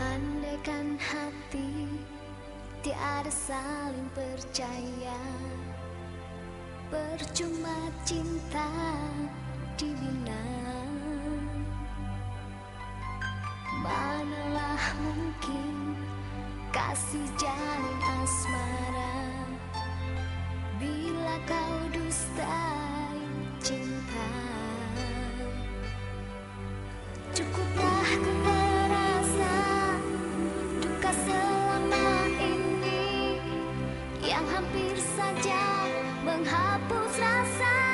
Andaikan hati tiada saling percaya Percuma cinta dibina. Manalah mungkin kasih jalin asmara Bila kau dusta yang hampir saja menghapus rasa.